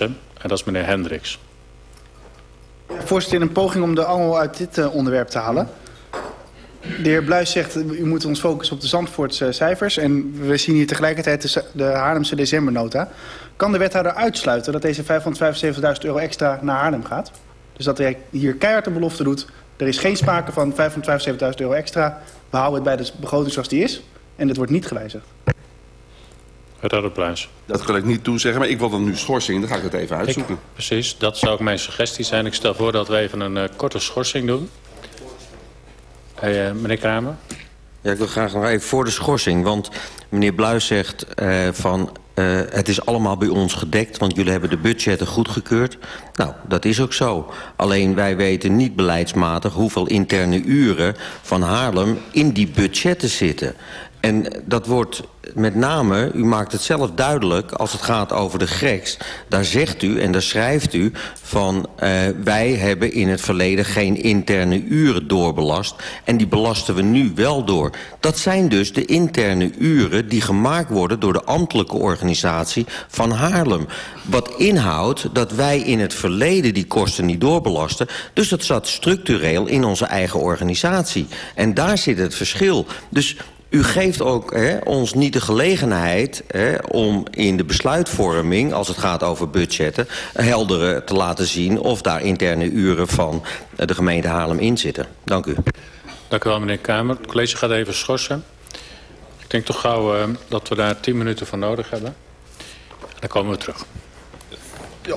En dat is meneer Hendricks. Voorzitter, in een poging om de angel uit dit uh, onderwerp te halen. De heer Bluis zegt, u moet ons focussen op de Zandvoortse cijfers. En we zien hier tegelijkertijd de, de decembernota. Kan de wethouder uitsluiten dat deze 575.000 euro extra naar Haarlem gaat? Dus dat hij hier keihard de belofte doet. Er is geen sprake van 575.000 euro extra. We houden het bij de begroting zoals die is. En het wordt niet gewijzigd. Bluis. Dat kan ik niet toezeggen, maar ik wil dan nu schorsing. Dan ga ik het even uitzoeken. Ik, precies, dat zou ook mijn suggestie zijn. Ik stel voor dat we even een uh, korte schorsing doen. Hey, uh, meneer Kramer. Ja, ik wil graag nog even voor de schorsing. Want meneer Bluis zegt uh, van... Uh, het is allemaal bij ons gedekt, want jullie hebben de budgetten goedgekeurd. Nou, dat is ook zo. Alleen wij weten niet beleidsmatig hoeveel interne uren van Haarlem in die budgetten zitten. En dat wordt met name, u maakt het zelf duidelijk... als het gaat over de greks, daar zegt u en daar schrijft u... van uh, wij hebben in het verleden geen interne uren doorbelast... en die belasten we nu wel door. Dat zijn dus de interne uren die gemaakt worden... door de ambtelijke organisatie van Haarlem. Wat inhoudt dat wij in het verleden die kosten niet doorbelasten... dus dat zat structureel in onze eigen organisatie. En daar zit het verschil. Dus u geeft ook hè, ons niet de gelegenheid hè, om in de besluitvorming... als het gaat over budgetten, heldere te laten zien... of daar interne uren van de gemeente Haarlem in zitten. Dank u. Dank u wel, meneer Kamer. Het college gaat even schorsen. Ik denk toch gauw uh, dat we daar tien minuten voor nodig hebben. Dan komen we terug. Ja.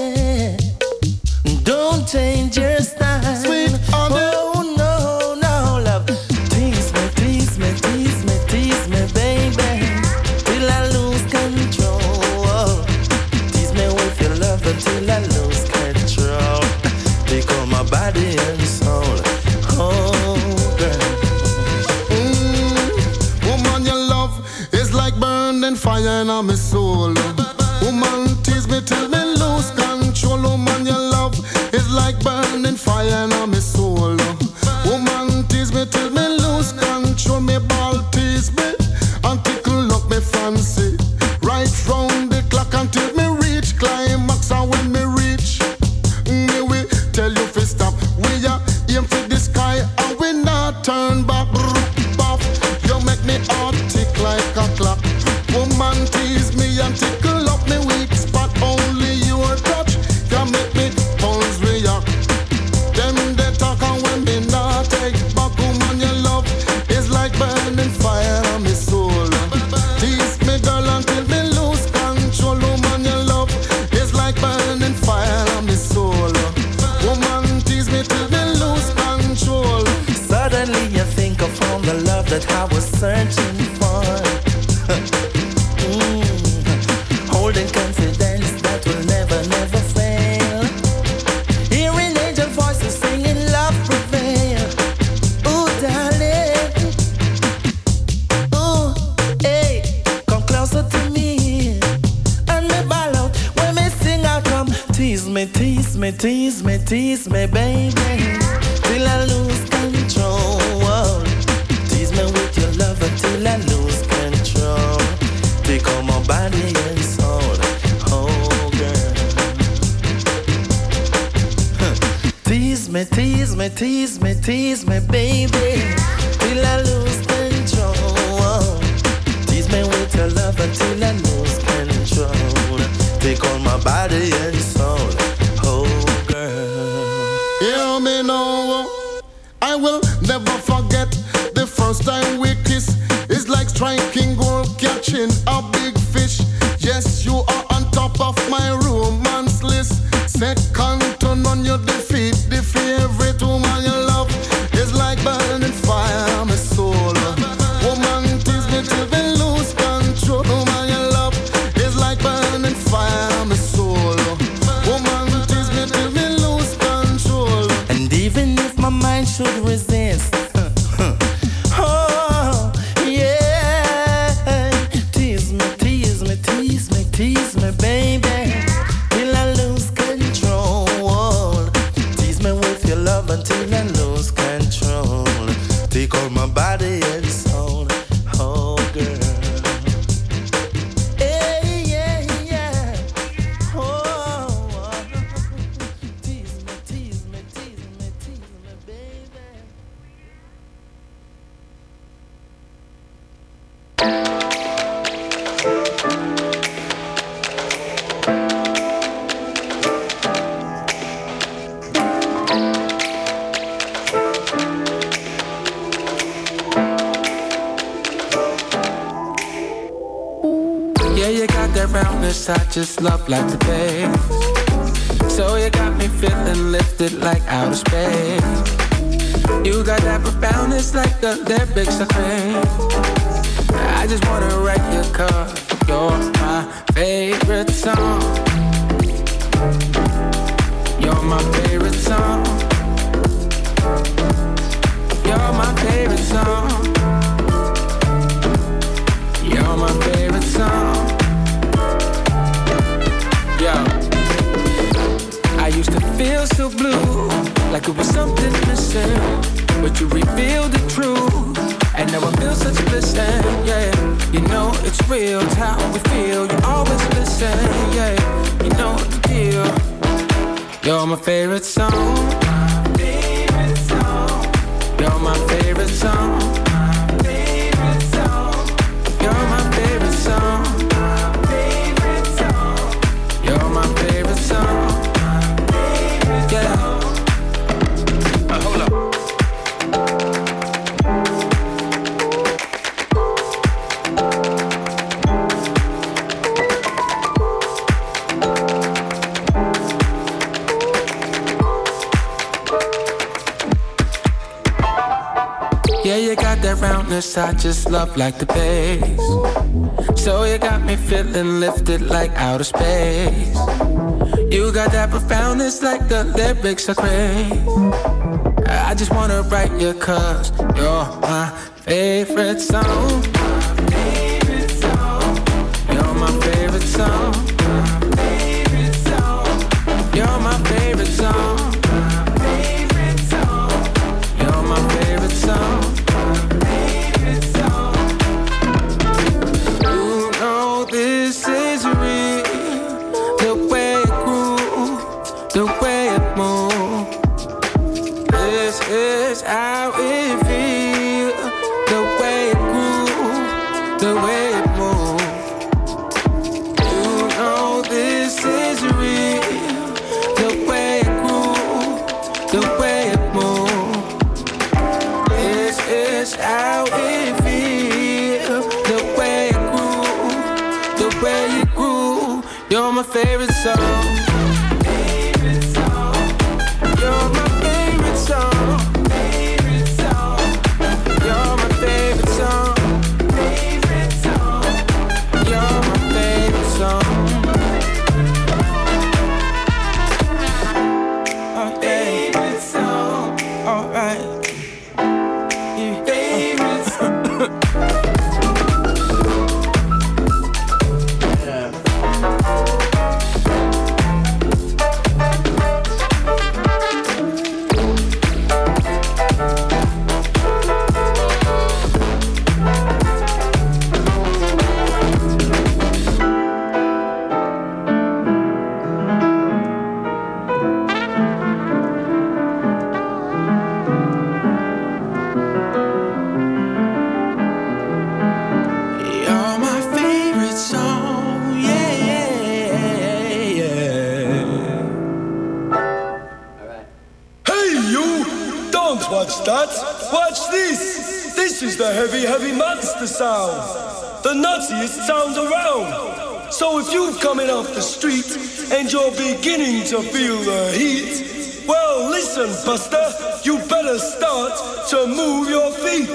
Change your style. Just love like the bass. So you got me feeling lifted like outer space. You got that profoundness like the lyrics I crave. I just wanna write your cause you're my favorite song. You're my favorite song. You're my favorite song. So blue, like it was something missing. But you revealed the truth, and now I feel such bliss. and, Yeah, you know it's real, it's how we feel. You always listen, yeah, you know the deal. You're my favorite song. My Favorite song. You're my favorite song. Roundness I just love like the bass. So you got me feeling lifted like outer space. You got that profoundness like the lyrics I crave. I just wanna write you cause you're my favorite song. You're my favorite song. The nuttiest sound around! So if you're coming off the street and you're beginning to feel the heat, well, listen, Buster, you better start to move your feet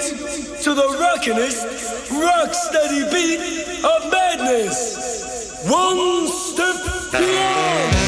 to the rockinest, rock steady beat of madness. One step beyond!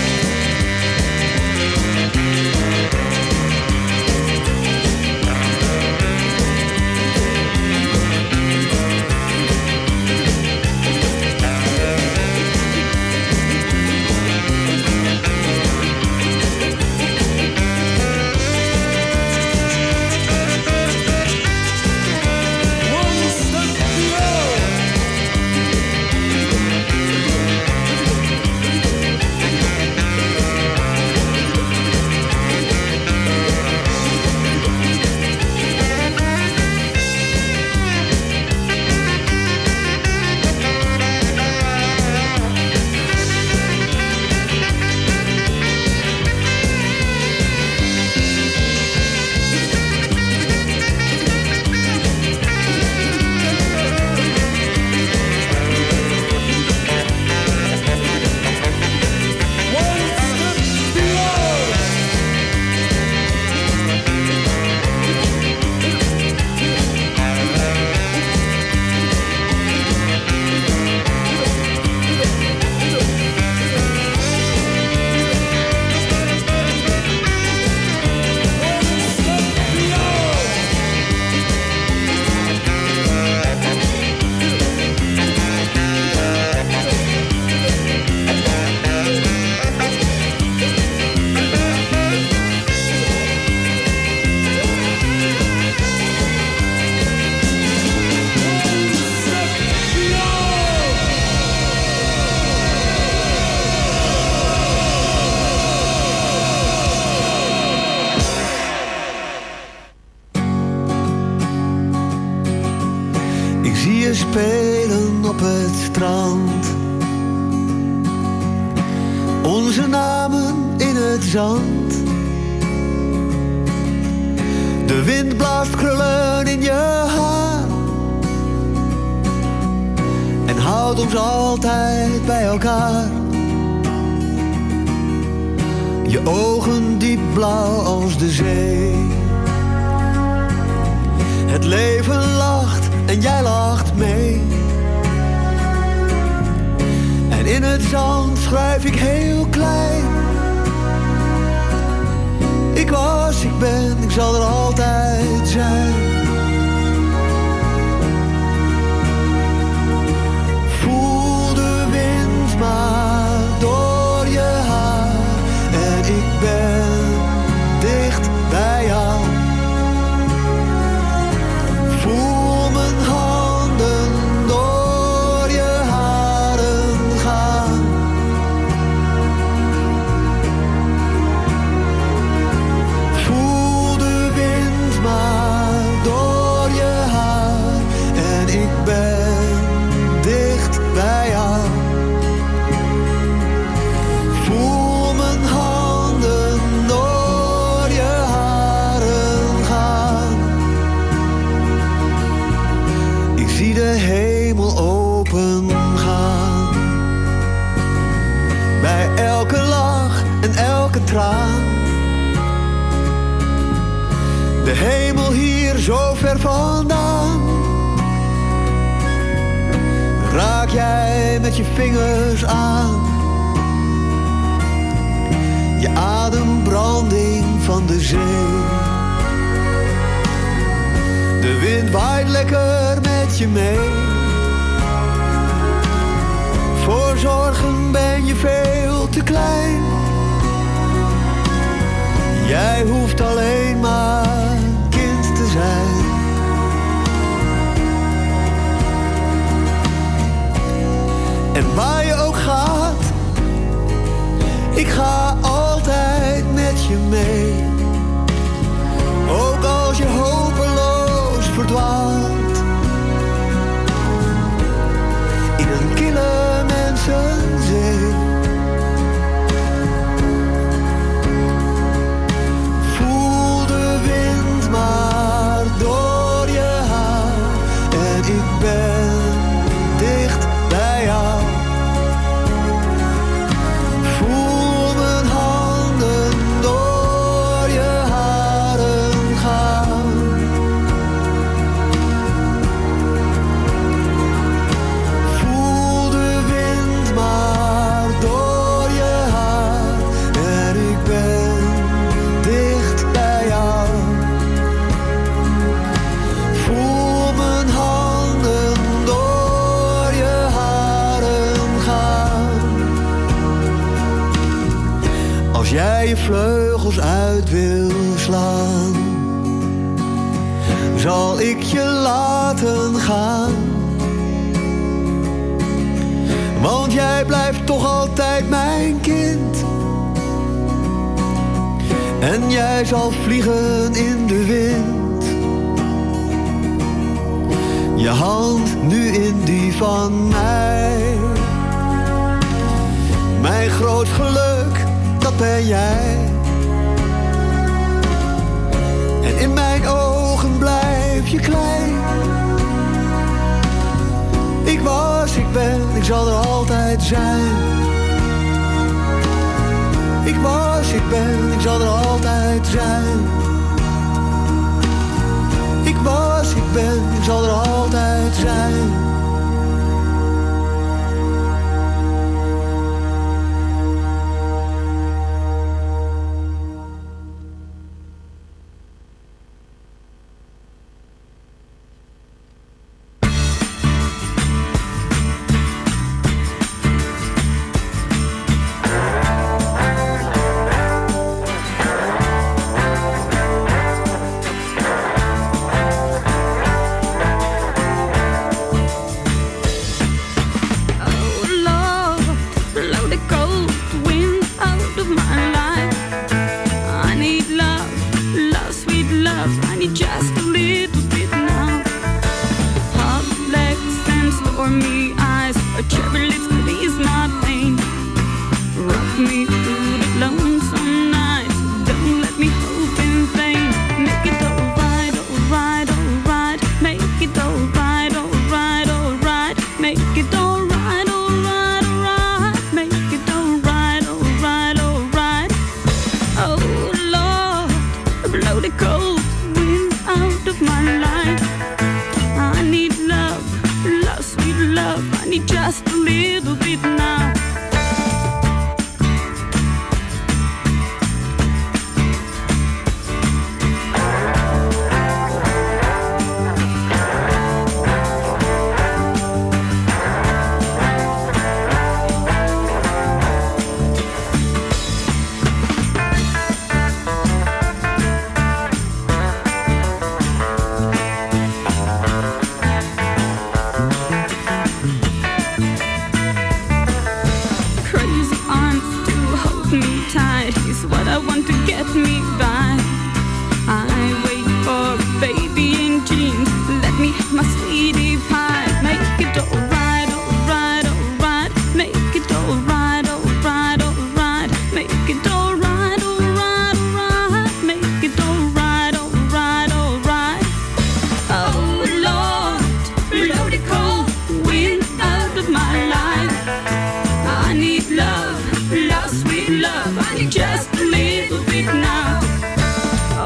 Sweet love. I need just a little bit now.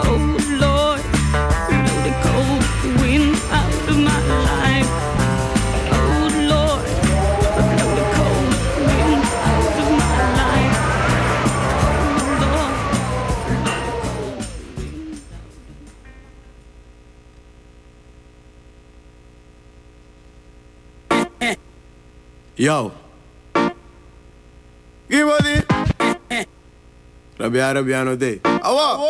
Oh Lord, blow the cold wind out of my life. Oh Lord, blow the cold wind out of my life. Oh Lord. Yo. Give me Rabiano, Rabiano Day. Awa.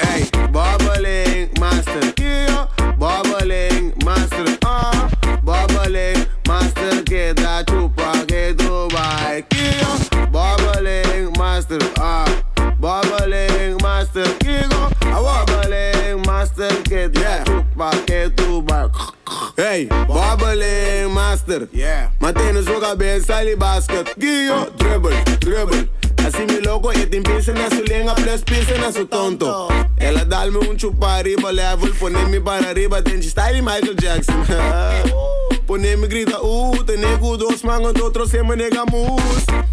Hey, bubbling master. Yeah. Bubbling master. Ah. uh, Bubbling master. That chupa. Get Dubai. Yeah. Bubbling master. Ah. uh, Bubbling master. Yeah. Bubbling master. Get that chupa. Get Dubai. Hey, bubbling master. Yeah. Matene joga bem, sali basket. Gio, dribble, dribble. Así mi loco y te empiecen a su lenga, pero empiecen a su tonto. Ela dá-me um chupa arriba, level, ponerme para arriba, tem Style Michael Jackson. ponerme grita, uh, tener dos mangos, otros se me negamos.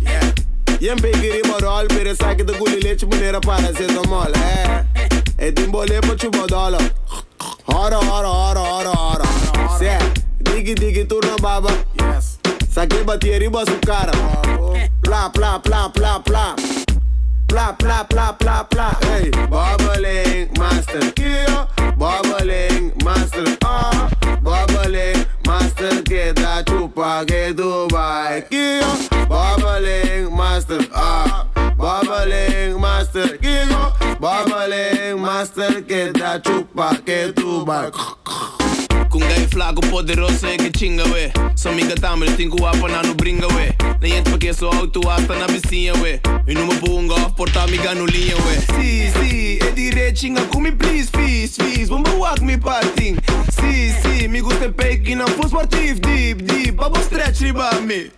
Yeah. Jem pe giri borol, pere saque të gulilete, leqë para se të mol, eh. e E tim bole po ora ora ora ora ora. hara, digi, digi, turna baba Yes Saquei, bati riba su cara. Plá, plá, plá, plá, plá. Plá, plá, plá, plá, plá. Hey, bubbling master. Yeah. Bubbling master. Ah, bubbling master. Que da chupa, que Dubai. Yeah. Bubbling master. Ah, bubbling master. Yeah. Bubbling master. Que da chupa, que Dubai. Kunga je flago poderoso je chinga we. Som iga tam restinku apa na no bringa we. Ne jet pa kje so auto asta na besinja we. In uma bunga off porta mi ga no linja we. Si, si, edi rechinga kumi please fees, fees Bomba wak mi parting. Si, si, mi guste peki na full sportief Deep, deep, babo stretch riba mi.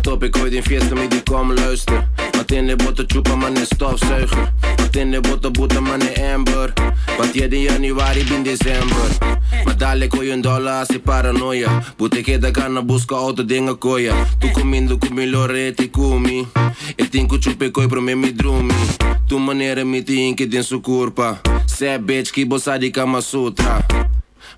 Tot pe COVID din fiestă mi dicom luister Wat in de botte chupa man is stofzuiger Wat in de botte boete man is amber. Wat je in januari bin december. Maar dadelijk hoor je een dollar als je paranoia. Boete que da gana busca auto dingen koya Tu comindo comigo rete kumi E tinko chupe koi pro me mi drumi Tu maneira mi tinki din su curpa Se bitch ki bossa di kama sutra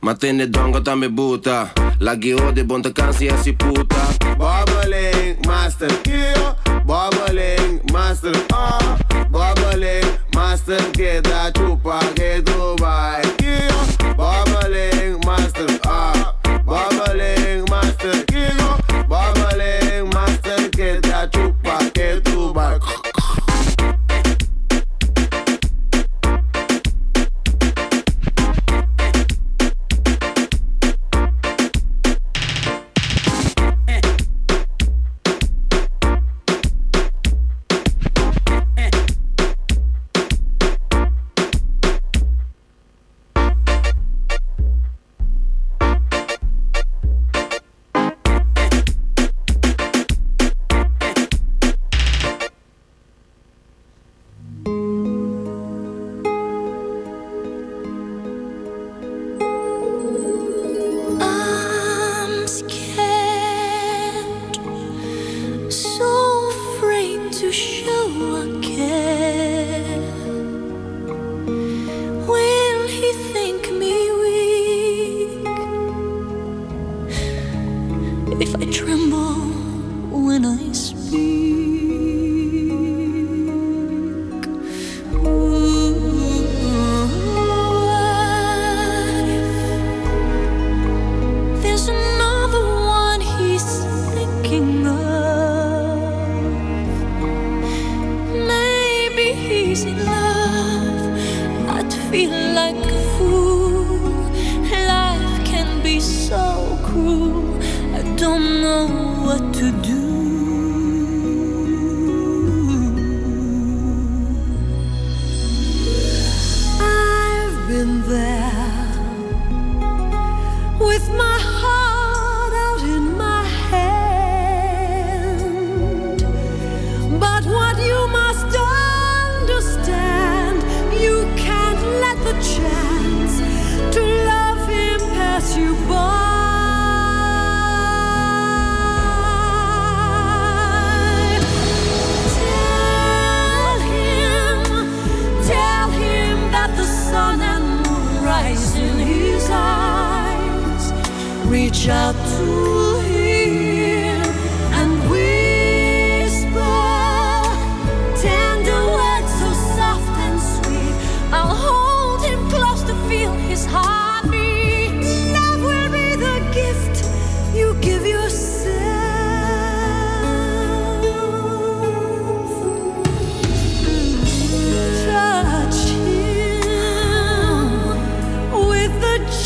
Ma te ne dongo ta me buta Lagi ode bonta kansi asi puta Bubbling master. Yeah. Bubbling master. Ah, bubbling master. Que da chupa, que Dubai. Yeah. Bubbling master. Ah, bubbling master. Yeah. Bubbling master. Que da chupa, que Dubai.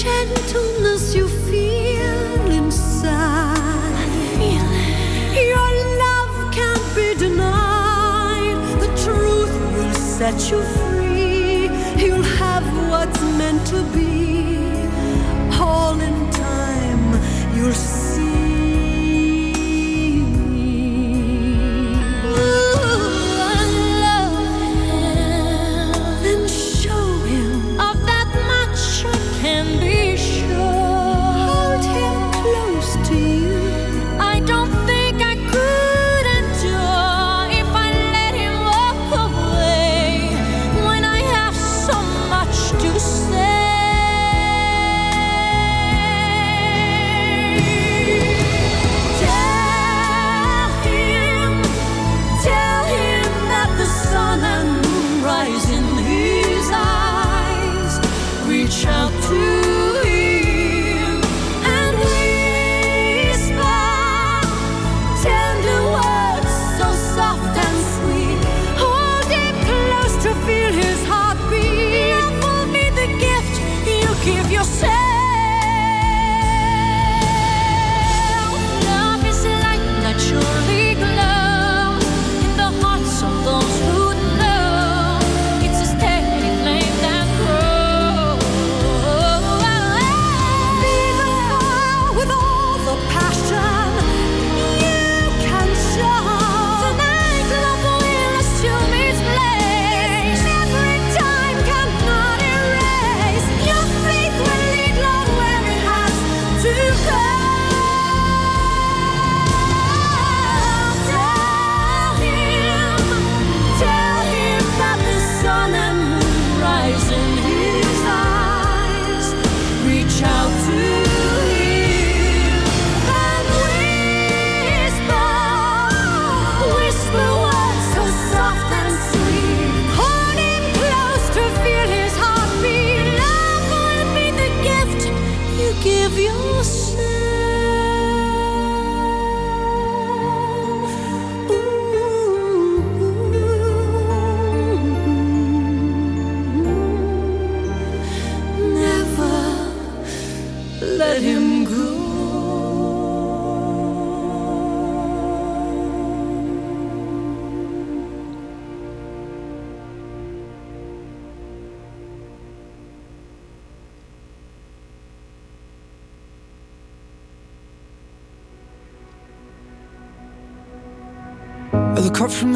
Gentleness you feel inside. Feel. Your love can't be denied. The truth will set you free. You'll have what's meant to be. All in time, you'll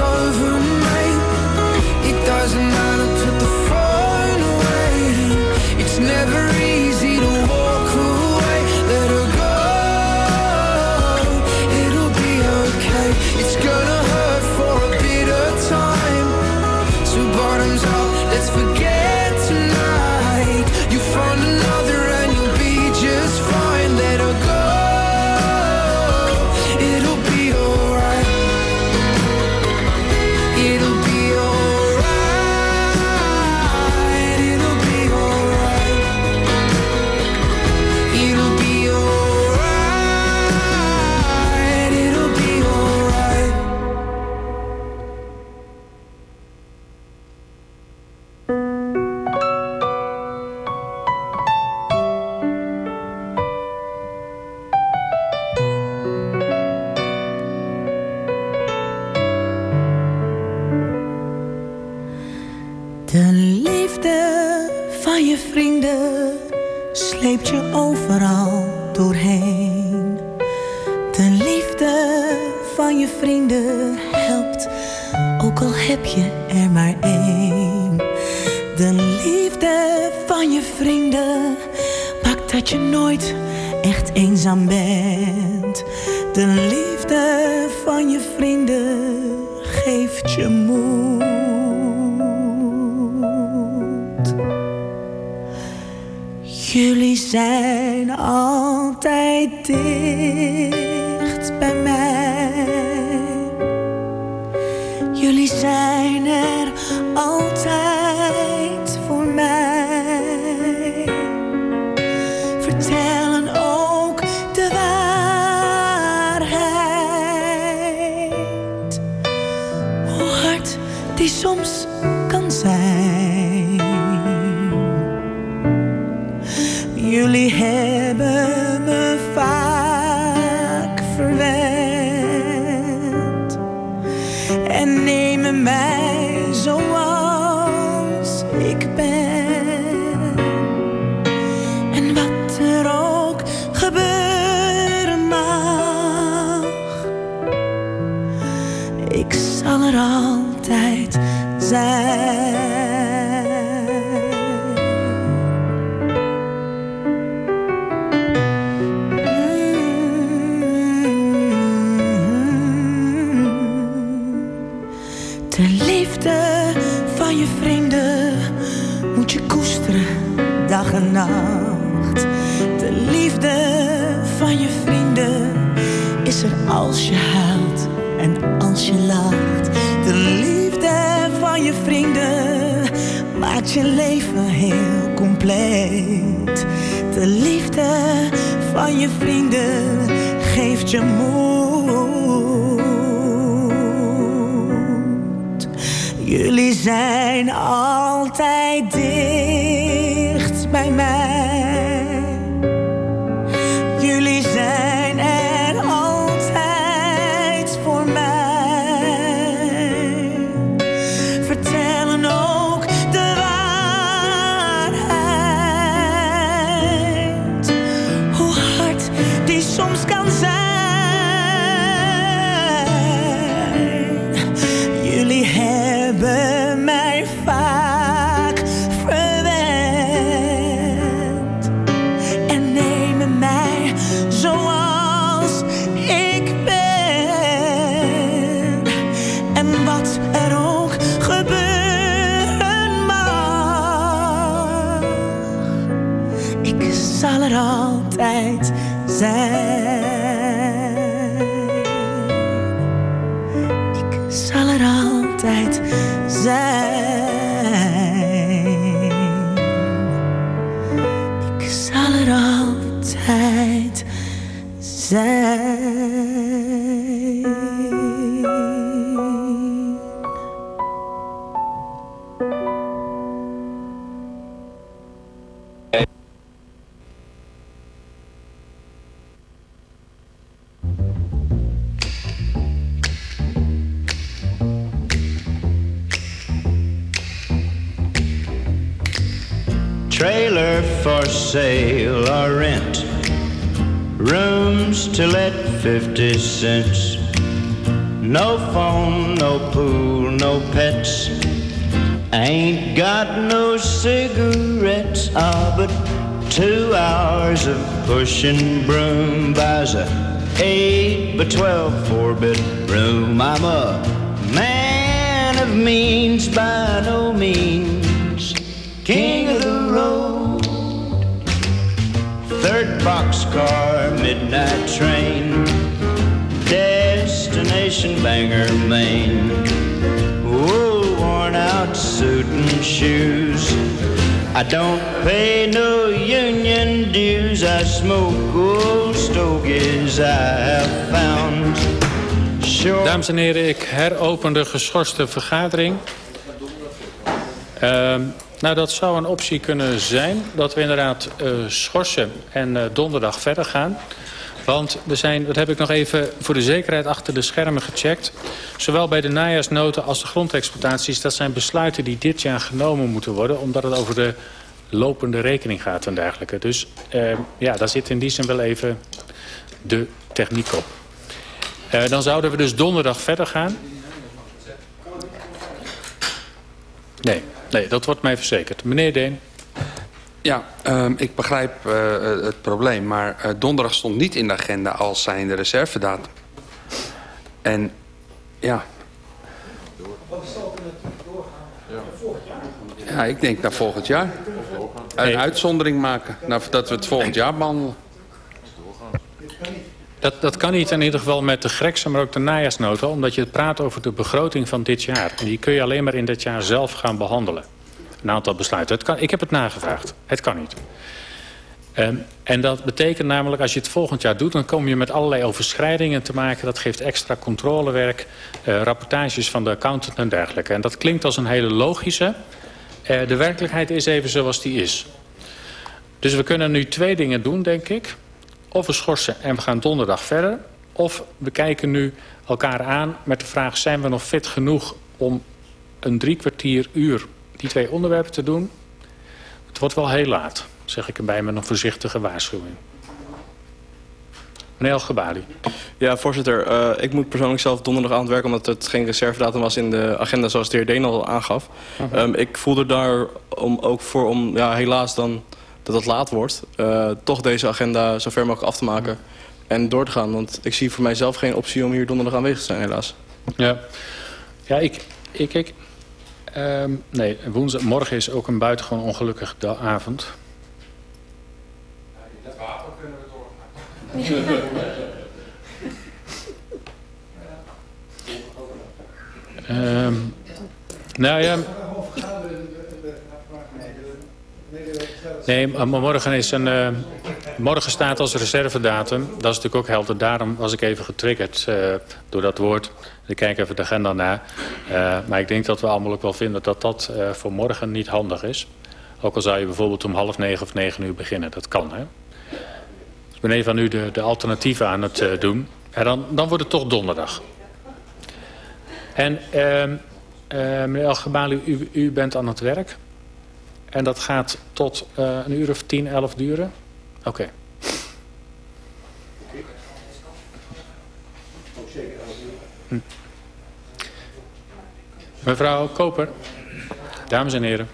over, mate. It doesn't matter, en nemen mij zoals De liefde van je vrienden geeft je moed. Altijd zijn. Ik zal er altijd zijn. Ik zal er altijd zijn. 50 cents. No phone, no pool, no pets. Ain't got no cigarettes. Ah, but two hours of pushing broom buys a 8 by 12 four bedroom. I'm a man of means by no means. King of the road. Third boxcar, midnight train. Destination Bangor, Maine. Wool worn out suit and shoes. I don't pay no union dues. I smoke old stogies I have found. Sure. Dames en heren, ik heropen de geschorste vergadering. Ehm, nou, dat zou een optie kunnen zijn. Dat we inderdaad eh, schorsen en eh, donderdag verder gaan. Want er zijn, dat heb ik nog even voor de zekerheid achter de schermen gecheckt. Zowel bij de najaarsnoten als de grondexploitaties... dat zijn besluiten die dit jaar genomen moeten worden... omdat het over de lopende rekening gaat en dergelijke. Dus eh, ja, daar zit in die zin wel even de techniek op. Eh, dan zouden we dus donderdag verder gaan. Nee, nee, dat wordt mij verzekerd. Meneer Deen. Ja, ehm, ik begrijp eh, het probleem, maar eh, donderdag stond niet in de agenda als zijnde reservedatum. En ja, Wat is de alternatief doorgaan? Volgend jaar? ja, ik denk naar volgend jaar. Een uitzondering maken, nou, dat we het volgend jaar behandelen. Dat, dat kan niet in ieder geval met de Grekse, maar ook de najaarsnota... omdat je praat over de begroting van dit jaar. En die kun je alleen maar in dit jaar zelf gaan behandelen. Een aantal besluiten. Het ik heb het nagevraagd. Het kan niet. Ehm, en dat betekent namelijk, als je het volgend jaar doet... dan kom je met allerlei overschrijdingen te maken. Dat geeft extra controlewerk, eh, rapportages van de accountant en dergelijke. En dat klinkt als een hele logische. Eh, de werkelijkheid is even zoals die is. Dus we kunnen nu twee dingen doen, denk ik. Of we schorsen en we gaan donderdag verder. Of we kijken nu elkaar aan met de vraag... zijn we nog fit genoeg om een drie kwartier uur die twee onderwerpen te doen? Het wordt wel heel laat, zeg ik erbij met een voorzichtige waarschuwing. Meneer El-Gebali. Ja, voorzitter. eh, ik moet persoonlijk zelf donderdag aan het werk... omdat het geen reservedatum was in de agenda zoals de heer Deen al aangaf. Mhm. Ehm, ik voel er daar om, ook voor om, ja, helaas dan dat het laat wordt... eh, toch deze agenda zo ver mogelijk af te maken en door te gaan. Want ik zie voor mijzelf geen optie om hier donderdag aanwezig te zijn, helaas. Ja, ja ik... ik, ik ehm, nee, woensdag, morgen is ook een buitengewoon ongelukkige avond. Het wapen kunnen we doorgaan. Ehm, nou ja... Nee, maar morgen, is een, eh, morgen staat als reservedatum. Dat is natuurlijk ook helder. Daarom was ik even getriggerd eh, door dat woord. Ik kijk even de agenda na. Eh, maar ik denk dat we allemaal ook wel vinden dat dat eh, voor morgen niet handig is. Ook al zou je bijvoorbeeld om half negen of negen uur beginnen. Dat kan, hè? Dus ik ben even aan u de, de alternatieven aan het doen. En dan, dan wordt het toch donderdag. En ehm, eh, meneer Elgebali, u, u bent aan het werk. En dat gaat tot een uur of tien, elf duren? Oké. Hm. Mevrouw Koper. Dames en heren.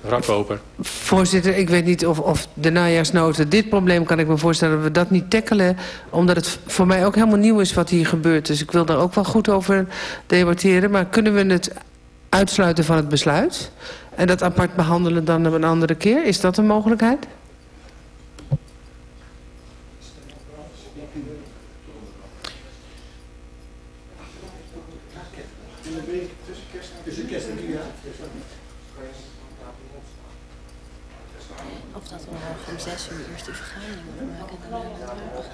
Mevrouw Koper. Voorzitter, ik weet niet of, of de najaarsnoten... dit probleem kan ik me voorstellen dat we dat niet tackelen... omdat het voor mij ook helemaal nieuw is wat hier gebeurt. Dus ik wil daar ook wel goed over debatteren. Maar kunnen we het uitsluiten van het besluit... en dat apart behandelen dan op een andere keer? Is dat een mogelijkheid? Of dat we morgen om zes uur eerst die vergadering maken en daarna het.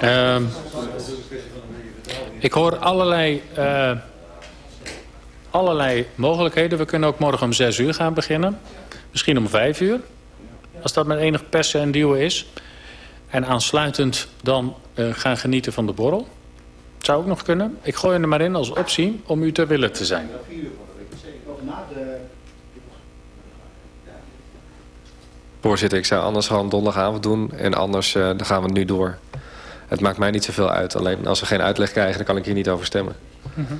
Ehm, ik hoor allerlei, eh, allerlei mogelijkheden. We kunnen ook morgen om 6 uur gaan beginnen. Misschien om 5 uur. Als dat met enig persen en duwen is. En aansluitend dan eh, gaan genieten van de borrel. Zou ook nog kunnen. Ik gooi er maar in als optie om u ter wille te zijn. Voorzitter, ik zou anders gewoon donderdagavond doen en anders eh, dan gaan we nu door. Het maakt mij niet zoveel uit. Alleen als we geen uitleg krijgen, dan kan ik hier niet over stemmen.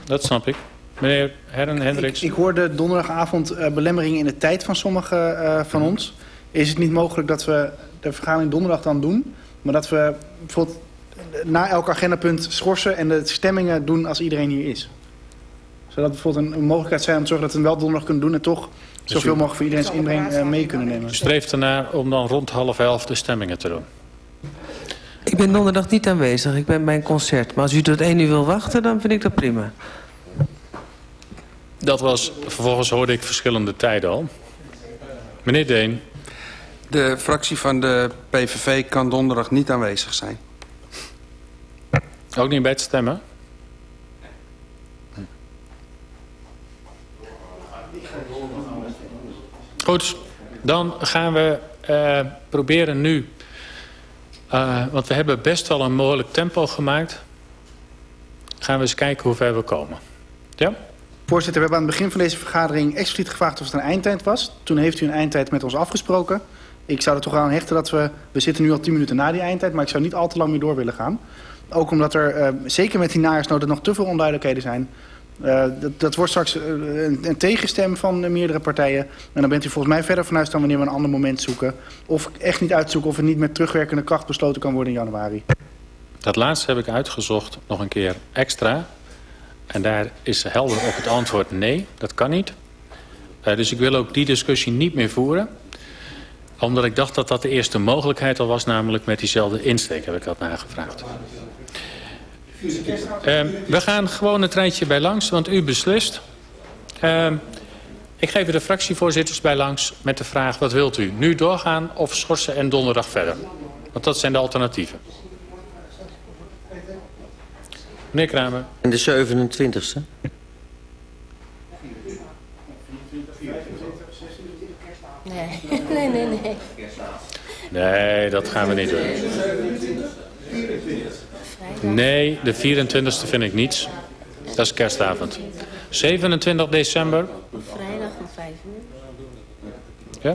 Dat snap ik. Meneer Herren Hendricks. Ik hoorde donderdagavond eh, belemmeringen in de tijd van sommigen eh, van ons. Is het niet mogelijk dat we de vergadering donderdag dan doen... maar dat we bijvoorbeeld na elk agendapunt schorsen... en de stemmingen doen als iedereen hier is? Zodat bijvoorbeeld een, een mogelijkheid zijn om te zorgen dat we hem wel donderdag kunnen doen... en toch zoveel mogelijk voor iedereen's inbreng eh, mee kunnen nemen. U streeft ernaar om dan rond half elf de stemmingen te doen. Ik ben donderdag niet aanwezig. Ik ben bij een concert. Maar als u tot één uur wil wachten, dan vind ik dat prima. Dat was, vervolgens hoorde ik verschillende tijden al. Meneer Deen. De fractie van de PVV kan donderdag niet aanwezig zijn. Ook niet bij het stemmen? Goed, dan gaan we eh, proberen nu... eh, want we hebben best wel een mogelijk tempo gemaakt. Gaan we eens kijken hoe ver we komen. Ja? Voorzitter, we hebben aan het begin van deze vergadering expliciet gevraagd of het een eindtijd was. Toen heeft u een eindtijd met ons afgesproken. Ik zou er toch aan hechten dat we... We zitten nu al 10 minuten na die eindtijd, maar ik zou niet al te lang meer door willen gaan. Ook omdat er, eh, zeker met die najaarsnoten, nog te veel onduidelijkheden zijn. Eh, dat, dat wordt straks eh, een, een tegenstem van meerdere partijen. En dan bent u volgens mij verder vanuit dan wanneer we een ander moment zoeken. Of echt niet uitzoeken of het niet met terugwerkende kracht besloten kan worden in januari. Dat laatste heb ik uitgezocht nog een keer extra. En daar is helder op het antwoord nee, dat kan niet. Eh, dus ik wil ook die discussie niet meer voeren. Omdat ik dacht dat dat de eerste mogelijkheid al was, namelijk met diezelfde insteek heb ik dat nagevraagd. Ehm, we gaan gewoon een treintje bij langs, want u beslist. Ehm, ik geef u de fractievoorzitters bij langs met de vraag... wat wilt u, nu doorgaan of schorsen en donderdag verder? Want dat zijn de alternatieven. Meneer Kramer. En de 27e? Nee, nee, nee, nee. Nee, dat gaan we niet doen. Nee, de 24e vind ik niets. Dat is kerstavond. 27 december. Vrijdag om vijf uur. Ja?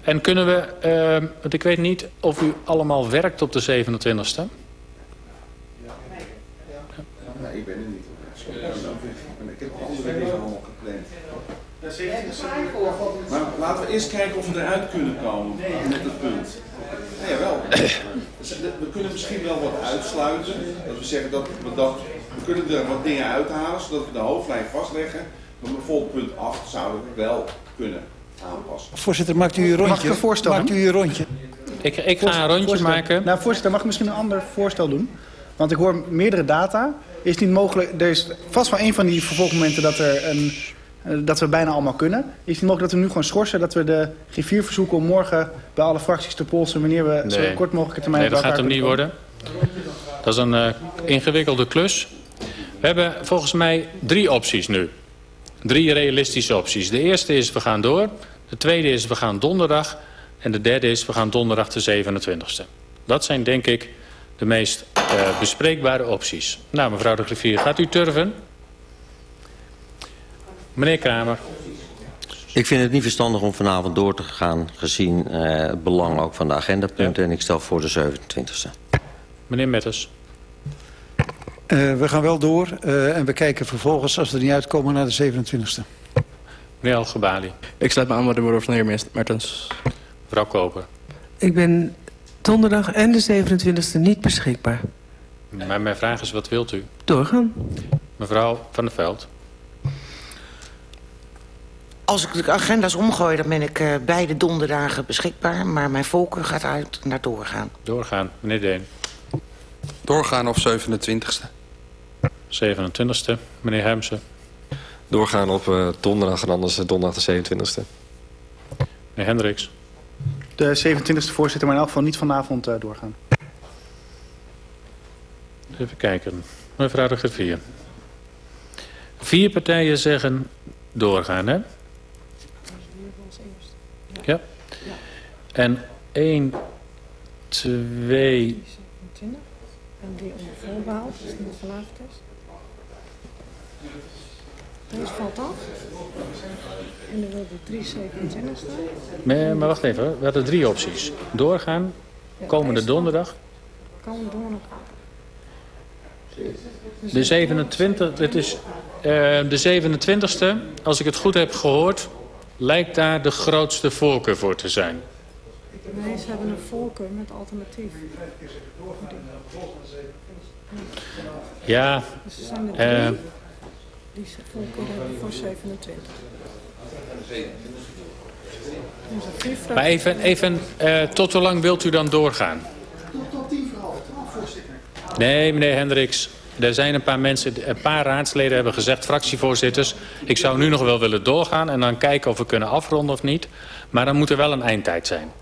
En kunnen we, eh, want ik weet niet of u allemaal werkt op de 27e. Nee, ik ben er niet. Ik heb andere dingen allemaal gepland. Maar laten we eerst kijken of we eruit kunnen komen met het punt. Nee, jawel. We kunnen misschien wel wat uitsluiten. Dat we zeggen dat we dat, we kunnen er wat dingen uithalen, zodat we de hoofdlijn vastleggen. Maar bijvoorbeeld punt 8 zouden we wel kunnen aanpassen. Voorzitter, maakt u uw rondje? Mag ik een voorstel Maakt doen? u uw rondje? Ik, ik ga een rondje Voorzitter, maken. Nou, voorzitter, mag ik misschien een ander voorstel doen? Want ik hoor meerdere data. Is het niet mogelijk... Er is vast wel een van die vervolgmomenten dat, er een, dat we bijna allemaal kunnen. Is het niet mogelijk dat we nu gewoon schorsen... dat we de G4 verzoeken om morgen bij alle fracties te polsen... wanneer we zo kort mogelijke termijn Nee, dat gaat hem niet worden. Dat is een eh, ingewikkelde klus. We hebben volgens mij drie opties nu. Drie realistische opties. De eerste is we gaan door. De tweede is we gaan donderdag. En de derde is we gaan donderdag de 27e. Dat zijn denk ik de meest eh, bespreekbare opties. Nou, mevrouw de Griffier, gaat u turven? Meneer Kramer. Ik vind het niet verstandig om vanavond door te gaan... gezien eh, het belang ook van de agendapunten. En ik stel voor de 27e. Meneer Metters. Eh, we gaan wel door eh, en we kijken vervolgens, als we er niet uitkomen, naar de 27e. Meneer Algebali. Ik sluit me aan bij de woorden van de heer Mertens. Mevrouw Koper. Ik ben donderdag en de 27e niet beschikbaar. Maar mijn vraag is, wat wilt u? Doorgaan. Mevrouw Van der Veld. Als ik de agenda's omgooi, dan ben ik eh, beide donderdagen beschikbaar. Maar mijn voorkeur gaat uit naar doorgaan. Doorgaan, meneer Deen. Doorgaan of 27e? 27e, meneer Hemsen. Doorgaan op eh, donderdag en anders eh, donderdag de 27e. Meneer Hendricks. De 27e voorzitter, maar in elk geval niet vanavond eh, doorgaan. Even kijken. Mevrouw de Griffier. Vier partijen zeggen doorgaan, hè? Ja. En 1, 2, En die onder voorbehoud, dus niet vanavond is. Deze valt af. En dan wil de 327 staan. maar, maar wacht even, we hadden drie opties. Doorgaan, komende donderdag. Komen door nog. De 27, dit is eh, de 27e, als ik het goed heb gehoord, lijkt daar de grootste voorkeur voor te zijn. Ze hebben een voorkeur met alternatief. Ja, Dus er zijn er eh, drie die voorkeur hebben voor 27. Dus er vier maar even, even eh, tot hoe lang wilt u dan doorgaan? Tot tien voor half, voorzitter. Nee, meneer Hendricks. Er zijn een paar mensen, een paar raadsleden hebben gezegd, fractievoorzitters, ik zou nu nog wel willen doorgaan en dan kijken of we kunnen afronden of niet. Maar dan moet er wel een eindtijd zijn.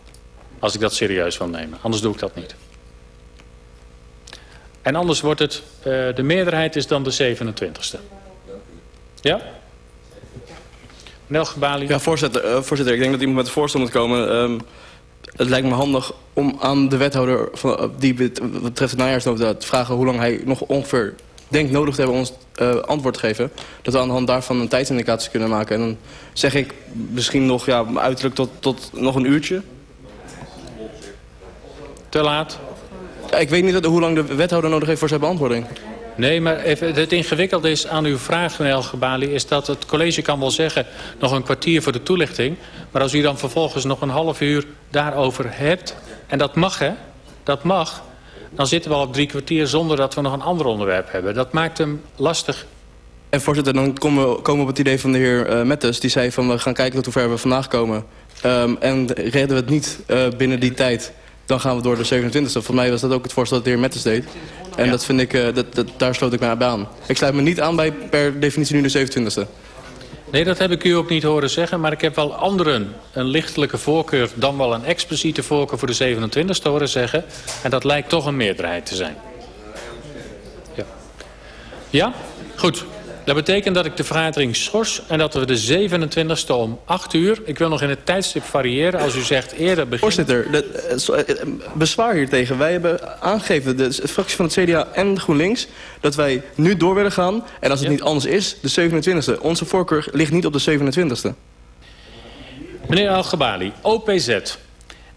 Als ik dat serieus wil nemen. Anders doe ik dat niet. En anders wordt het, eh, de meerderheid is dan de 27e. Ja? Meneer Gebali. Ja, voorzitter, eh, voorzitter, ik denk dat iemand met een voorstel moet komen. Ehm, het lijkt me handig om aan de wethouder van, eh, die betreft de najaarsnota te vragen hoe lang hij nog ongeveer denkt nodig te hebben om ons eh, antwoord te geven. Dat we aan de hand daarvan een tijdsindicatie kunnen maken. En dan zeg ik misschien nog ja, uiterlijk tot, tot nog een uurtje. Te laat. Ja, ik weet niet dat- hoe lang de wethouder nodig heeft voor zijn beantwoording. Nee, maar even, het ingewikkelde is aan uw vraag, meneer Gebali... is dat het college kan wel zeggen nog een kwartier voor de toelichting... maar als u dan vervolgens nog een half uur daarover hebt... en dat mag, hè? Dat mag. Dan zitten we al op drie kwartier zonder dat we nog een ander onderwerp hebben. Dat maakt hem lastig. En voorzitter, dan komen we, komen op het idee van de heer Mettes. Die zei van we gaan kijken tot hoe ver we vandaag komen. Ehm, en redden we het niet eh, binnen die tijd, dan gaan we door de 27e. Volgens mij was dat ook het voorstel dat de heer Mettes deed. En dat vind ik, eh, dat, dat, daar sloot ik mij bij aan. Ik sluit me niet aan bij per definitie nu de 27e. Nee, dat heb ik u ook niet horen zeggen... maar ik heb wel anderen een lichtelijke voorkeur... dan wel een expliciete voorkeur voor de 27e horen zeggen. En dat lijkt toch een meerderheid te zijn. Ja? Ja? Goed. Dat betekent dat ik de vergadering schors... en dat we de 27e om 8 uur... ik wil nog in het tijdstip variëren... als u zegt eerder begin... Voorzitter, eh, eh, bezwaar hiertegen. Wij hebben aangegeven, de fractie van het CDA en GroenLinks... dat wij nu door willen gaan. En als het niet anders is, de 27e. Onze voorkeur ligt niet op de 27e. Meneer Al-Gabali, OPZ,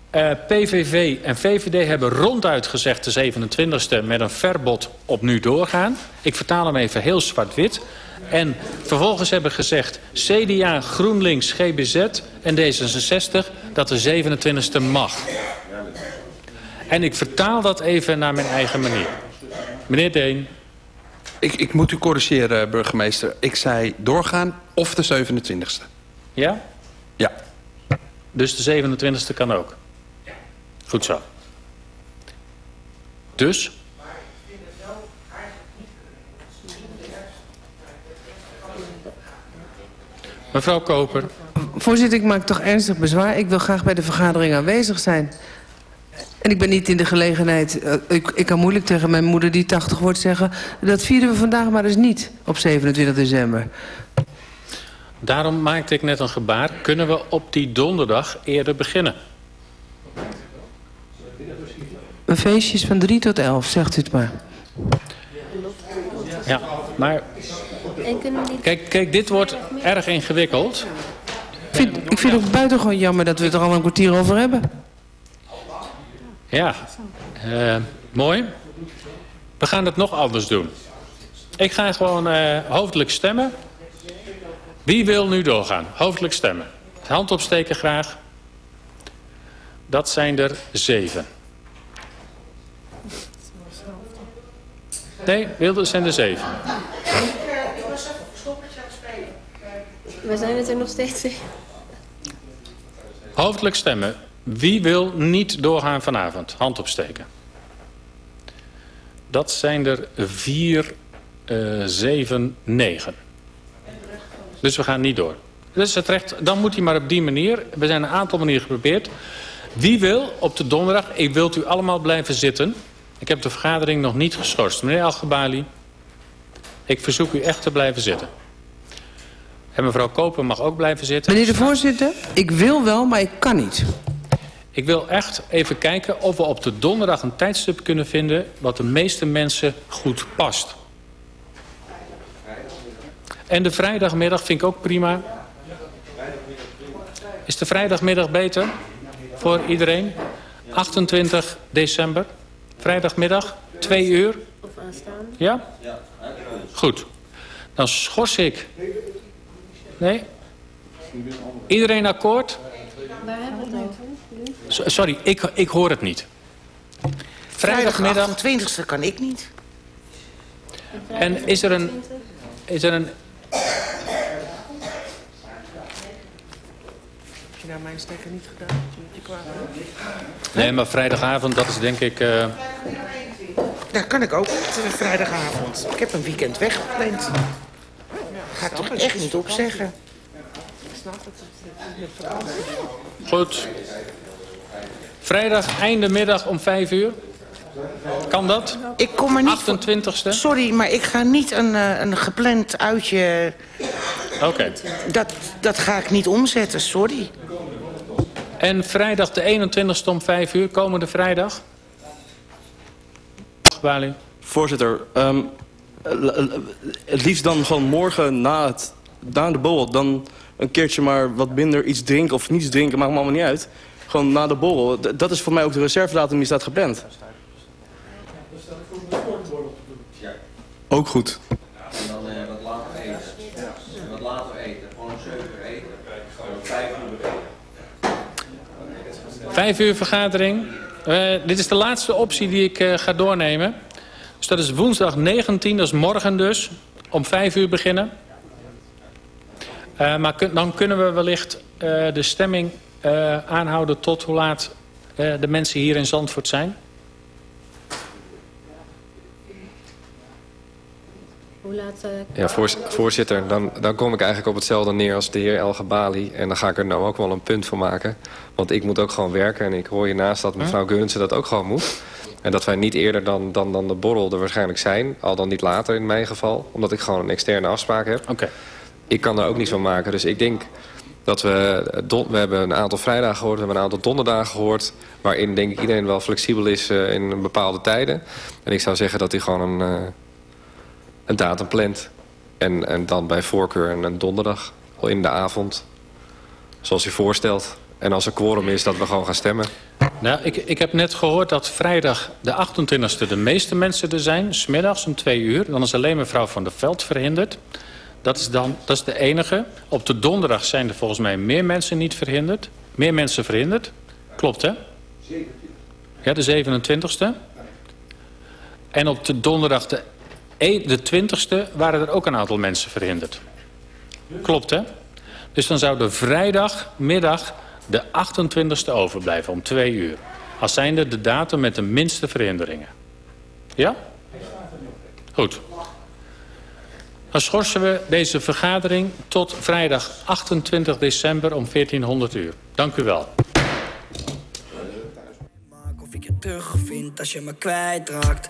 eh, PVV en VVD hebben ronduit gezegd de 27e met een verbod op nu doorgaan. Ik vertaal hem even heel zwart-wit. En vervolgens hebben gezegd CDA, GroenLinks, GBZ en D66 dat de 27e mag. En ik vertaal dat even naar mijn eigen manier. Meneer Deen. Ik, ik moet u corrigeren, burgemeester. Ik zei doorgaan of de 27e. Ja? Ja. Dus de 27e kan ook? Goed zo. Dus? Mevrouw Koper. Voorzitter, ik maak toch ernstig bezwaar. Ik wil graag bij de vergadering aanwezig zijn. En ik ben niet in de gelegenheid... eh, ik, ik kan moeilijk tegen mijn moeder die 80 wordt zeggen... dat vieren we vandaag maar eens niet op 27 december. Daarom maakte ik net een gebaar. Kunnen we op die donderdag eerder beginnen? Een feestje is van 3 tot 11, zegt u het maar. Ja, maar kijk, kijk dit wordt erg ingewikkeld. Ik vind, ik vind het buitengewoon jammer dat we het er al een kwartier over hebben. Ja, eh, mooi. We gaan het nog anders doen. Ik ga gewoon eh, hoofdelijk stemmen. Wie wil nu doorgaan? Hoofdelijk stemmen. Hand opsteken graag. Dat zijn er zeven. Nee, wilde zijn er zeven. We zijn het er nog steeds in. Hoofdelijk stemmen. Wie wil niet doorgaan vanavond? Hand opsteken. Dat zijn er vier, eh, zeven, negen. Dus we gaan niet door. Dus het recht, dan moet hij maar op die manier. We zijn een aantal manieren geprobeerd. Wie wil op de donderdag, ik wilt u allemaal blijven zitten. Ik heb de vergadering nog niet geschorst. Meneer Algebali, ik verzoek u echt te blijven zitten. En mevrouw Koper mag ook blijven zitten. Meneer de voorzitter, ik wil wel, maar ik kan niet. Ik wil echt even kijken of we op de donderdag een tijdstip kunnen vinden... wat de meeste mensen goed past. En de vrijdagmiddag vind ik ook prima. Is de vrijdagmiddag beter voor iedereen? 28 december, vrijdagmiddag, 2 uur. Of aanstaan. Ja? Goed. Dan schors ik... Nee? Iedereen akkoord? Waar hebben we het over? S- Sorry, ik, ik hoor het niet. Vrijdagmiddag. Vrijdagmiddag. 28e kan ik niet. En is er een... Is er een Heb je nou mijn stekker niet gedaan? Moet je kwaad nee, maar vrijdagavond, dat is denk ik... eh, Daar kan ik ook niet, vrijdagavond. Ik heb een weekend weggepland. Ga ik toch echt niet opzeggen. Ik snap het. het. Goed. Vrijdag, einde middag om 5 uur. Kan dat? Ik kom er niet 28ste? Sorry, maar ik ga niet een, eh, een gepland uitje... Oké. Dat, dat ga ik niet omzetten, sorry. En vrijdag de 21ste om 5 uur, komende vrijdag? Bali. Voorzitter, ehm, eh, het liefst dan gewoon morgen na, het, na de borrel... dan een keertje maar wat minder iets drinken of niets drinken, maakt me allemaal niet uit. Gewoon na de borrel. D- dat is voor mij ook de reservedatum die staat gepland. Ook goed. En dan eh, wat later eten. En wat later eten. Gewoon om 7 uur eten. Om 5 uur 5 uur vergadering. Eh, dit is de laatste optie die ik eh, ga doornemen. Dus dat is woensdag 19, dat is morgen dus. Om 5 uur beginnen. Eh, maar dan kunnen we wellicht de stemming aanhouden tot hoe laat de mensen hier in Zandvoort zijn. Hoe laat... eh, Ja, voorzitter, dan, dan kom ik eigenlijk op hetzelfde neer als de heer El Gabali. En dan ga ik er nou ook wel een punt van maken. Want ik moet ook gewoon werken. En ik hoor hiernaast dat mevrouw Geurensen dat ook gewoon moet. En dat wij niet eerder dan, dan, dan de borrel er waarschijnlijk zijn. Al dan niet later in mijn geval. Omdat ik gewoon een externe afspraak heb. Oké. Ik kan daar ook niet van maken. Dus ik denk dat we... don- We hebben een aantal vrijdagen gehoord. We hebben een aantal donderdagen gehoord. Waarin denk ik iedereen wel flexibel is eh, in bepaalde tijden. En ik zou zeggen dat hij gewoon een... eh, een datum plant. En, en dan bij voorkeur een, een donderdag in de avond. Zoals u voorstelt. En als er quorum is, dat we gewoon gaan stemmen. Nou, ik, ik heb net gehoord dat vrijdag de 28e de meeste mensen er zijn. Smiddags om twee uur. Dan is alleen mevrouw van der Veld verhinderd. Dat is, dan, dat is de enige. Op de donderdag zijn er volgens mij meer mensen niet verhinderd. Meer mensen verhinderd. Klopt, hè? Ja, de 27e. En op de donderdag de, de 20e waren er ook een aantal mensen verhinderd. Klopt, hè? Dus dan zou de vrijdagmiddag de 28e overblijven om twee uur. Als zijnde de datum met de minste verhinderingen. Ja? Goed. Dan schorsen we deze vergadering tot vrijdag 28 december om 1400 uur. Dank u wel. Of ik je terugvind als je me kwijtraakt.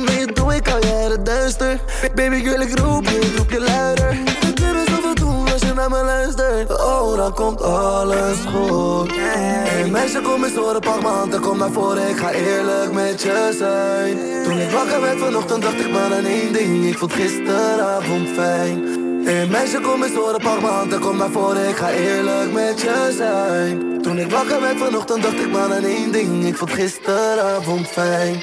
Ik mee, doe ik uit het duister. Baby girl, ik roep je, ik roep je luider. Kunnen zoveel doen als je naar me luistert. Oh, dan komt alles goed. Hey meisje, kom eens horen, pak m'n handen, kom naar voren. Ik ga eerlijk met je zijn. Toen ik wakker werd vanochtend, dacht ik maar aan één ding. Ik vond gisteravond fijn. Hey meisje, kom eens horen, pak m'n handen, kom naar voren. Ik ga eerlijk met je zijn. Toen ik wakker werd vanochtend, dacht ik maar aan één ding. Ik vond gisteravond fijn.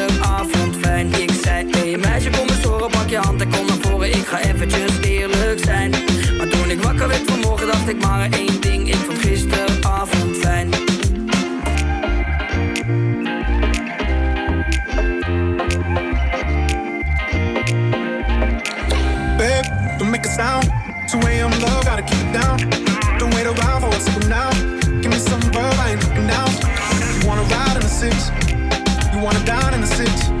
fijn. Ik zei, hey meisje, kom eens horen, pak je hand en kom naar voren. Ik ga eventjes eerlijk zijn. Maar toen ik wakker werd vanmorgen, dacht ik maar één ding. Ik vond gisteravond fijn. Babe, don't make a sound. 2 a.m. love, gotta keep it down. Don't wait around for a signal now. Give me some verb, I ain't looking down. You wanna ride in the six, you wanna dine in the six.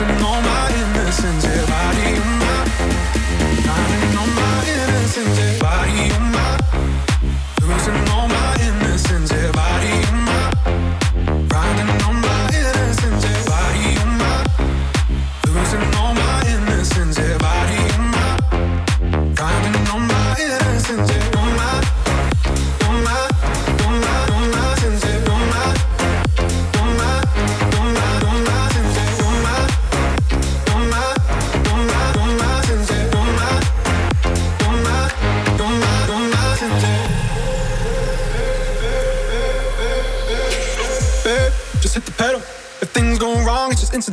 losing all my innocence. Yeah, body